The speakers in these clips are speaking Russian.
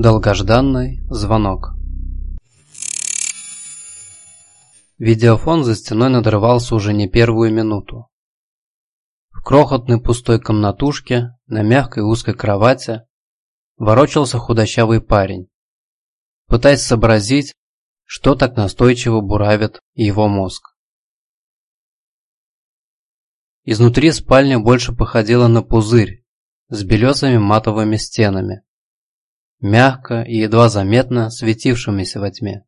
Долгожданный звонок. Видеофон за стеной надрывался уже не первую минуту. В крохотной пустой комнатушке, на мягкой узкой кровати, ворочался худощавый парень, пытаясь сообразить, что так настойчиво буравит его мозг. Изнутри спальня больше походила на пузырь с белесыми матовыми стенами, мягко и едва заметно светившимися во тьме.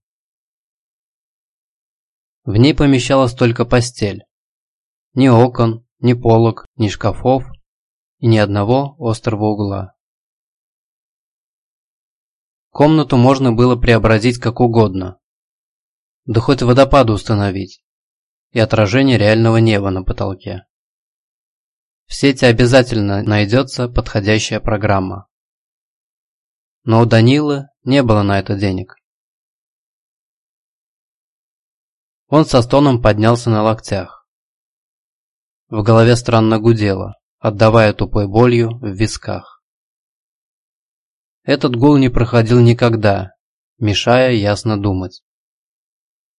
В ней помещалась только постель. Ни окон, ни полок, ни шкафов и ни одного острого угла. Комнату можно было преобразить как угодно. Да хоть водопаду установить. И отражение реального неба на потолке. В сети обязательно найдется подходящая программа. Но у Данилы не было на это денег. Он со стоном поднялся на локтях. В голове странно гудело, отдавая тупой болью в висках. Этот гул не проходил никогда, мешая ясно думать.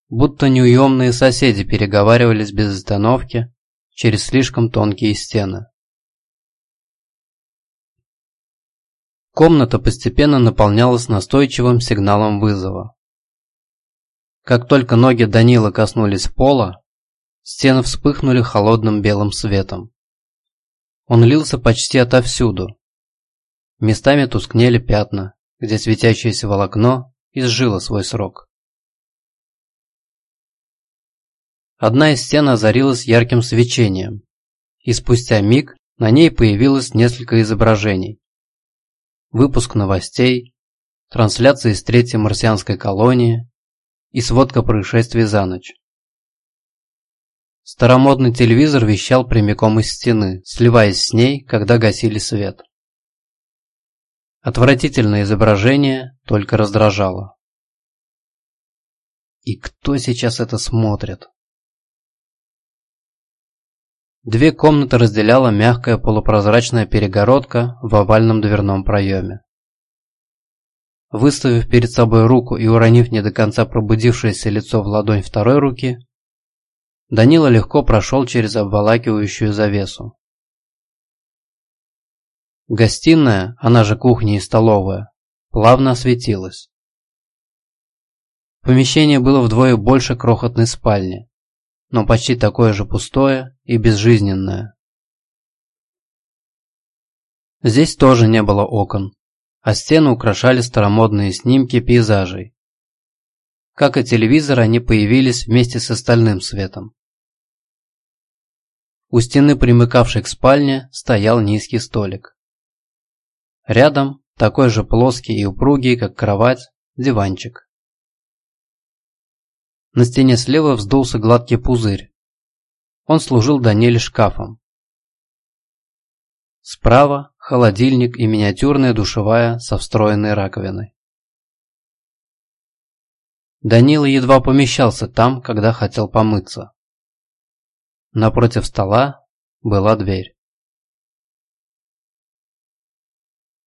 Будто неуемные соседи переговаривались без остановки через слишком тонкие стены. Комната постепенно наполнялась настойчивым сигналом вызова. Как только ноги Данила коснулись пола, стены вспыхнули холодным белым светом. Он лился почти отовсюду. Местами тускнели пятна, где светящееся волокно изжило свой срок. Одна из стен озарилась ярким свечением, и спустя миг на ней появилось несколько изображений. Выпуск новостей, трансляция из третьей марсианской колонии, и сводка происшествий за ночь. Старомодный телевизор вещал прямиком из стены, сливаясь с ней, когда гасили свет. Отвратительное изображение только раздражало. И кто сейчас это смотрит? Две комнаты разделяла мягкая полупрозрачная перегородка в овальном дверном проеме. Выставив перед собой руку и уронив не до конца пробудившееся лицо в ладонь второй руки, Данила легко прошел через обволакивающую завесу. Гостиная, она же кухня и столовая, плавно осветилась. Помещение было вдвое больше крохотной спальни, но почти такое же пустое и безжизненное. Здесь тоже не было окон, а стены украшали старомодные снимки пейзажей. Как и телевизор, они появились вместе с остальным светом. У стены, примыкавшей к спальне, стоял низкий столик. Рядом, такой же плоский и упругий, как кровать, диванчик. На стене слева вздулся гладкий пузырь. Он служил Даниле шкафом. Справа холодильник и миниатюрная душевая со встроенной раковиной. Данила едва помещался там, когда хотел помыться. Напротив стола была дверь.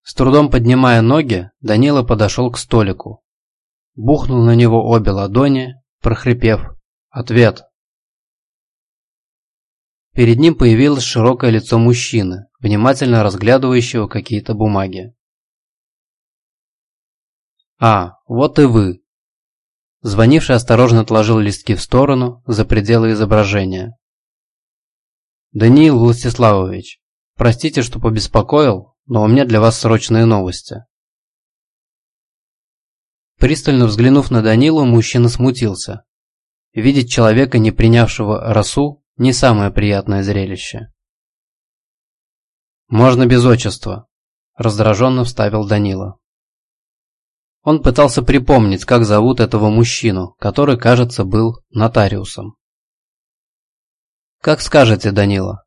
С трудом поднимая ноги, Данила подошел к столику. Бухнул на него обе ладони, прохрипев «Ответ!». Перед ним появилось широкое лицо мужчины, внимательно разглядывающего какие-то бумаги. «А, вот и вы!» Звонивший осторожно отложил листки в сторону, за пределы изображения. «Даниил Властиславович, простите, что побеспокоил, но у меня для вас срочные новости». Пристально взглянув на Данилу, мужчина смутился. Видеть человека, не принявшего росу, не самое приятное зрелище. «Можно без отчества», – раздраженно вставил Данила. Он пытался припомнить, как зовут этого мужчину, который, кажется, был нотариусом. «Как скажете, Данила.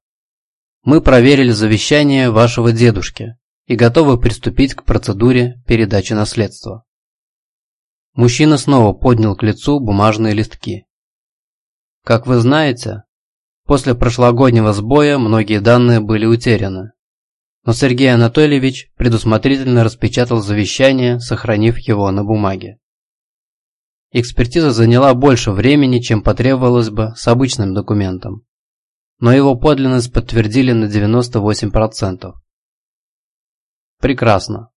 Мы проверили завещание вашего дедушки и готовы приступить к процедуре передачи наследства». Мужчина снова поднял к лицу бумажные листки. Как вы знаете, после прошлогоднего сбоя многие данные были утеряны. но Сергей Анатольевич предусмотрительно распечатал завещание, сохранив его на бумаге. Экспертиза заняла больше времени, чем потребовалось бы с обычным документом, но его подлинность подтвердили на 98%. Прекрасно.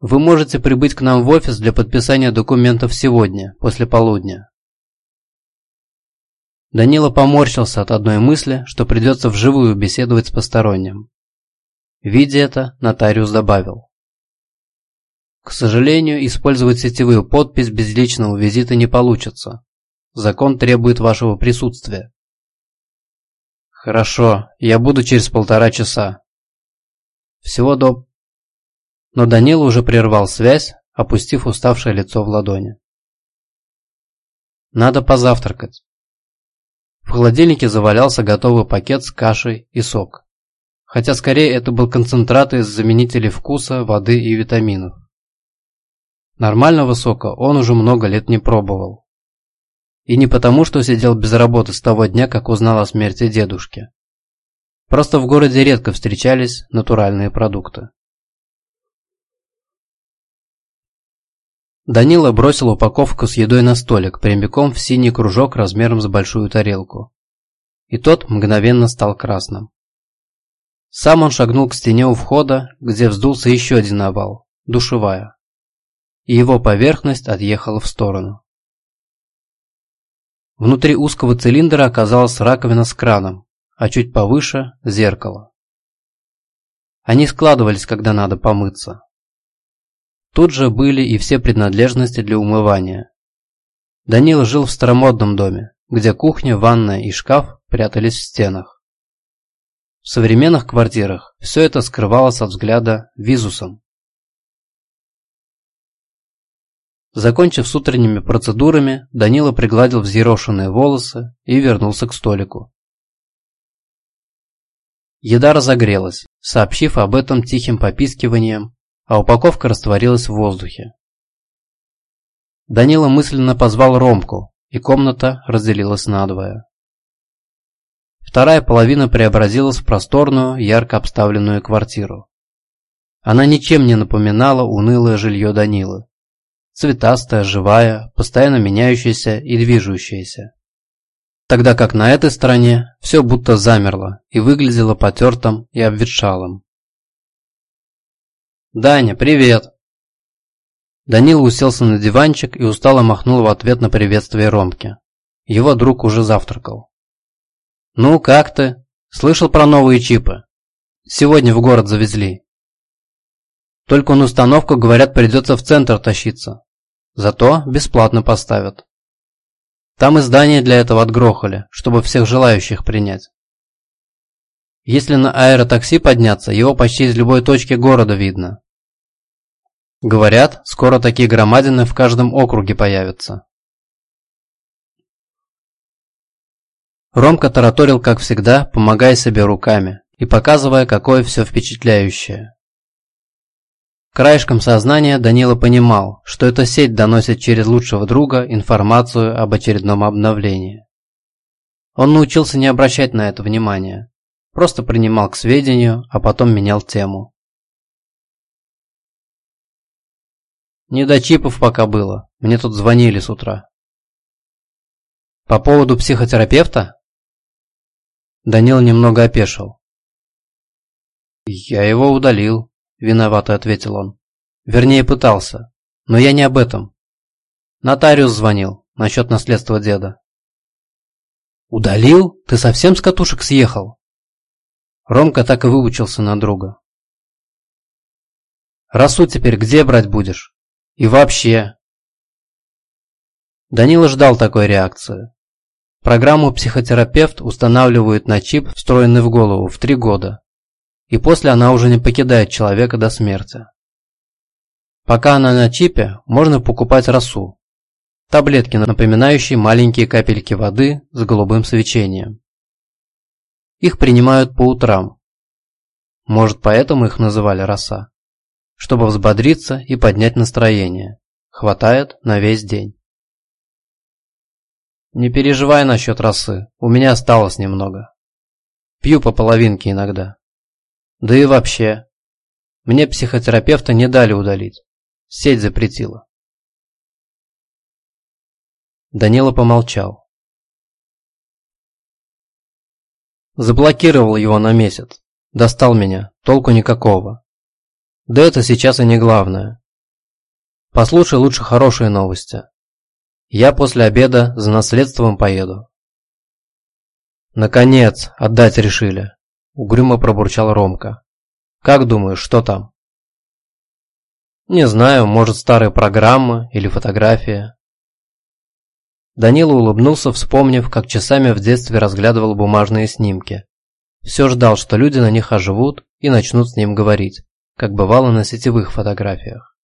Вы можете прибыть к нам в офис для подписания документов сегодня, после полудня. Данила поморщился от одной мысли, что придется вживую беседовать с посторонним. Видя это, нотариус добавил. К сожалению, использовать сетевую подпись без личного визита не получится. Закон требует вашего присутствия. Хорошо, я буду через полтора часа. Всего до... Но Данила уже прервал связь, опустив уставшее лицо в ладони. Надо позавтракать. В холодильнике завалялся готовый пакет с кашей и сок. Хотя скорее это был концентрат из заменителей вкуса, воды и витаминов. Нормального сока он уже много лет не пробовал. И не потому, что сидел без работы с того дня, как узнал о смерти дедушки. Просто в городе редко встречались натуральные продукты. Данила бросил упаковку с едой на столик, прямиком в синий кружок размером с большую тарелку. И тот мгновенно стал красным. Сам он шагнул к стене у входа, где вздулся еще один овал – душевая. И его поверхность отъехала в сторону. Внутри узкого цилиндра оказалась раковина с краном, а чуть повыше – зеркало. Они складывались, когда надо помыться. Тут же были и все принадлежности для умывания. Данил жил в старомодном доме, где кухня, ванная и шкаф прятались в стенах. В современных квартирах все это скрывалось от взгляда визусом. Закончив с утренними процедурами, Данила пригладил взъерошенные волосы и вернулся к столику. Еда разогрелась, сообщив об этом тихим попискиванием а упаковка растворилась в воздухе. Данила мысленно позвал Ромку, и комната разделилась надвое. Вторая половина преобразилась в просторную, ярко обставленную квартиру. Она ничем не напоминала унылое жилье Данилы. Цветастая, живая, постоянно меняющаяся и движущаяся. Тогда как на этой стороне все будто замерло и выглядело потертым и обветшалым. «Даня, привет!» Данил уселся на диванчик и устало махнул в ответ на приветствие Ромки. Его друг уже завтракал. «Ну, как ты? Слышал про новые чипы? Сегодня в город завезли. Только на установку, говорят, придется в центр тащиться. Зато бесплатно поставят. Там и здание для этого отгрохали, чтобы всех желающих принять. Если на аэротакси подняться, его почти из любой точки города видно. Говорят, скоро такие громадины в каждом округе появятся. Ромка тараторил, как всегда, помогая себе руками и показывая, какое все впечатляющее. Краешком сознания Данила понимал, что эта сеть доносит через лучшего друга информацию об очередном обновлении. Он научился не обращать на это внимания, просто принимал к сведению, а потом менял тему. Не до чипов пока было. Мне тут звонили с утра. По поводу психотерапевта? Данил немного опешил. Я его удалил, виновато ответил он. Вернее, пытался. Но я не об этом. Нотариус звонил насчет наследства деда. «Удалил? Ты совсем с катушек съехал?» Ромка так и выучился на друга. «Расу теперь где брать будешь?» И вообще... Данила ждал такой реакции. Программу психотерапевт устанавливают на чип, встроенный в голову, в три года. И после она уже не покидает человека до смерти. Пока она на чипе, можно покупать росу. Таблетки, напоминающие маленькие капельки воды с голубым свечением. Их принимают по утрам. Может, поэтому их называли роса чтобы взбодриться и поднять настроение. Хватает на весь день. Не переживай насчет росы, у меня осталось немного. Пью по половинке иногда. Да и вообще. Мне психотерапевта не дали удалить. Сеть запретила. Данила помолчал. Заблокировал его на месяц. Достал меня. Толку никакого. Да это сейчас и не главное. Послушай лучше хорошие новости. Я после обеда за наследством поеду. Наконец, отдать решили. Угрюмо пробурчал Ромка. Как думаешь, что там? Не знаю, может старые программы или фотография. Данила улыбнулся, вспомнив, как часами в детстве разглядывал бумажные снимки. Все ждал, что люди на них оживут и начнут с ним говорить, как бывало на сетевых фотографиях.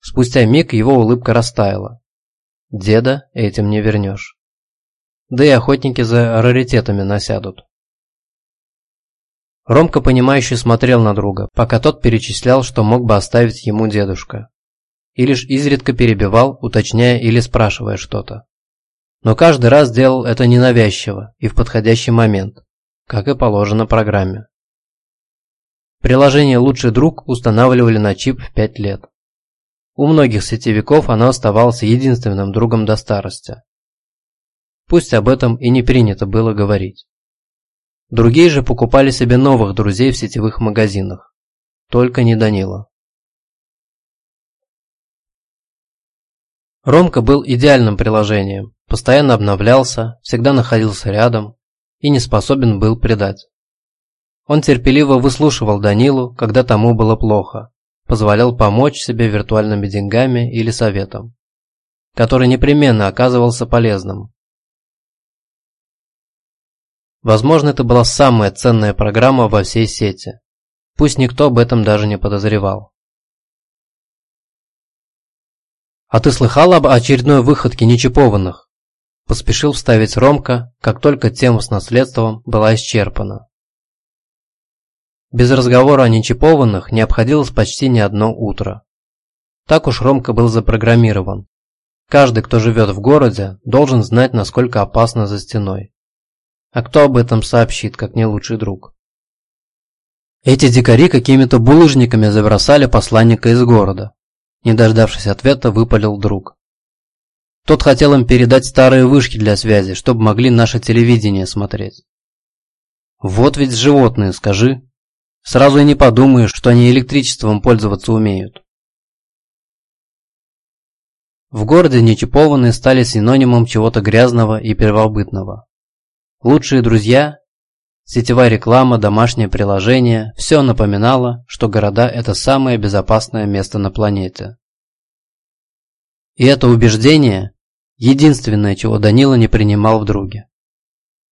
Спустя миг его улыбка растаяла. Деда этим не вернешь. Да и охотники за раритетами насядут. Ромка, понимающе смотрел на друга, пока тот перечислял, что мог бы оставить ему дедушка и лишь изредка перебивал, уточняя или спрашивая что-то. Но каждый раз делал это ненавязчиво и в подходящий момент, как и положено программе. Приложение «Лучший друг» устанавливали на чип в 5 лет. У многих сетевиков оно оставалось единственным другом до старости. Пусть об этом и не принято было говорить. Другие же покупали себе новых друзей в сетевых магазинах. Только не Данила. Ромка был идеальным приложением, постоянно обновлялся, всегда находился рядом и не способен был предать. Он терпеливо выслушивал Данилу, когда тому было плохо, позволял помочь себе виртуальными деньгами или советом, который непременно оказывался полезным. Возможно, это была самая ценная программа во всей сети, пусть никто об этом даже не подозревал. «А ты слыхал об очередной выходке нечипованных?» Поспешил вставить Ромка, как только тема с наследством была исчерпана. Без разговора о нечипованных не обходилось почти ни одно утро. Так уж Ромка был запрограммирован. Каждый, кто живет в городе, должен знать, насколько опасно за стеной. А кто об этом сообщит, как не лучший друг? Эти дикари какими-то булыжниками забросали посланника из города. Не дождавшись ответа, выпалил друг. Тот хотел им передать старые вышки для связи, чтобы могли наше телевидение смотреть. Вот ведь животные, скажи. Сразу и не подумаешь, что они электричеством пользоваться умеют. В городе нечипованные стали синонимом чего-то грязного и первобытного. Лучшие друзья, сетевая реклама, домашнее приложение – все напоминало, что города – это самое безопасное место на планете. И это убеждение – единственное, чего Данила не принимал в друге.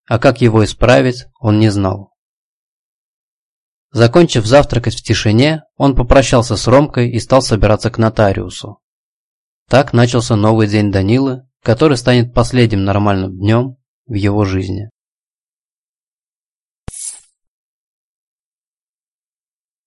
А как его исправить, он не знал. Закончив завтракать в тишине, он попрощался с Ромкой и стал собираться к нотариусу. Так начался новый день Данилы, который станет последним нормальным днем в его жизни.